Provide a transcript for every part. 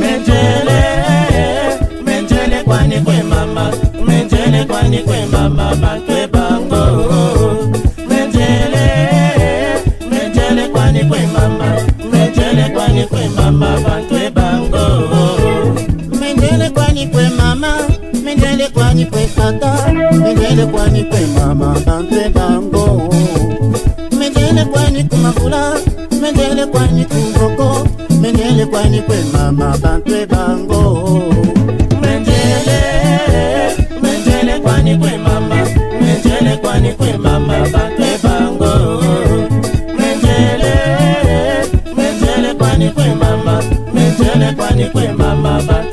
Menjele, menjele kwani kwe mama, menjele kwani kwe mama? Bantwe mendele kwani kwe tata, mendele kwani kwe mama, bantwe bango. Mendele kwani kumafula, mendele kwani kumboko, mendele kwani kwe mama, bantwe bango. Menjele, menjele kwani kwe mama, menjele kwani kwe mama bantwe bango. Menjele, menjele kwani kwe mama, menjele kwani kwe mama bantwe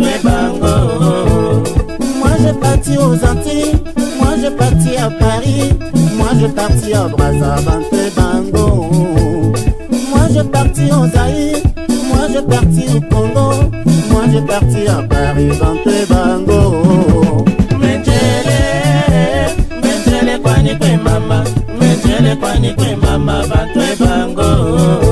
parti aux Antilles, moi j'ai parti à Paris, moi j'ai parti à Brazza, bantwe bango. Moi j'ai parti au Zaïre, moi j'ai parti au Congo, moi j'ai parti à Paris, bantwe bango. Menjele, menjele kwani kwe mama, menjele kwani kwe mama bantwe bango.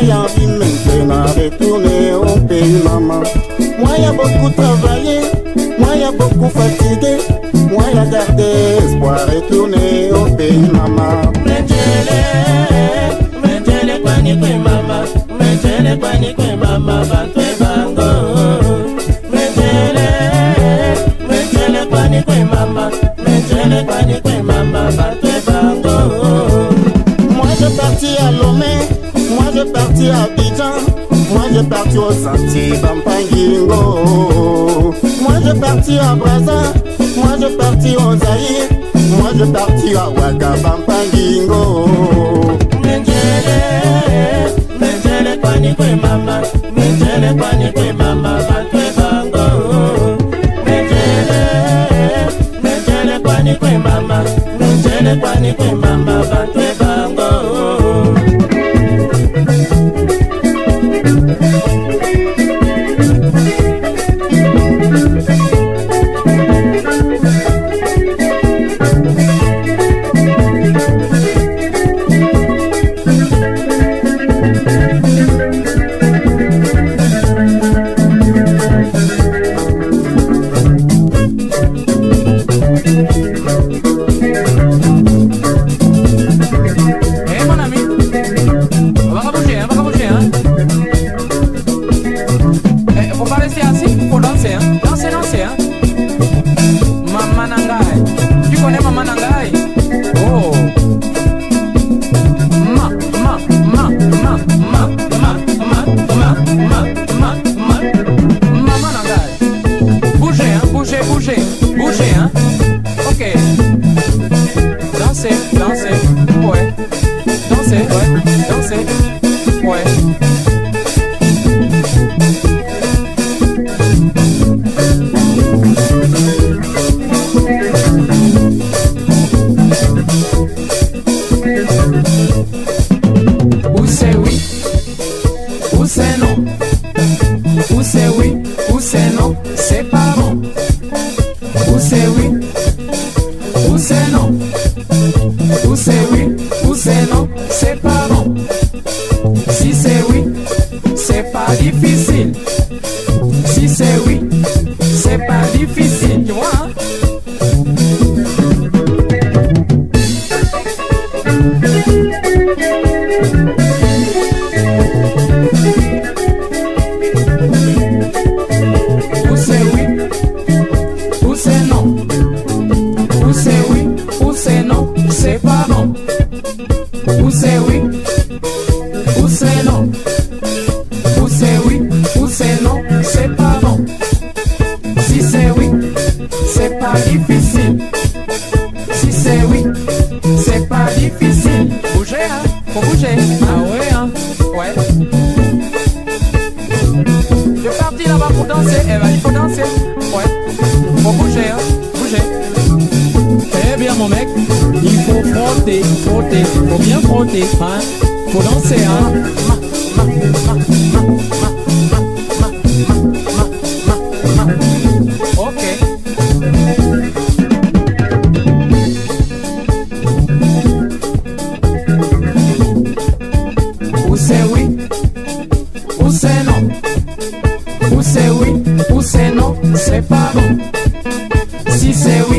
Moi envie maintenant retourner au pays maman. Moi y'a beaucoup travaillé, moi y'a beaucoup fatigué, moi y'a gardé espoir retourner au pays maman. Parti à Abidjan, moi j'ai parti au Santi Bampangingo. Moi j'ai parti à Brazza, moi j'ai parti au Zaïre, moi j'ai parti à Ouaga Bampangingo. Menjele, menjele kwani kwe mama, menjele kwani kwe mama bantwe bango. Menjele, menjele kwani kwe mama, menjele kwani kwe mama bantwe Ou se oui, ou se non. Ou se oui, ou se non, se pa bon. Ou se oui, ou se non. Ou se oui, ou se non, se pa bon Ou c'est oui, ou c'est non? Ou c'est oui, ou c'est non, c'est pas bon. Si c'est oui, c'est pas difficile. Si c'est oui, c'est pas difficile. Bouger, hein, faut bouger. Ah ouais, hein, ouais. Je suis parti là-bas pour danser, eh ben il faut danser. Ouais, faut bouger, hein, bouger. Eh bien mon mec, frotter, frotter, faut bien frotter, hein, faut danser, hein. Ok. Où c'est oui, où c'est non, où c'est oui, où c'est non, c'est pas bon? Si c'est oui.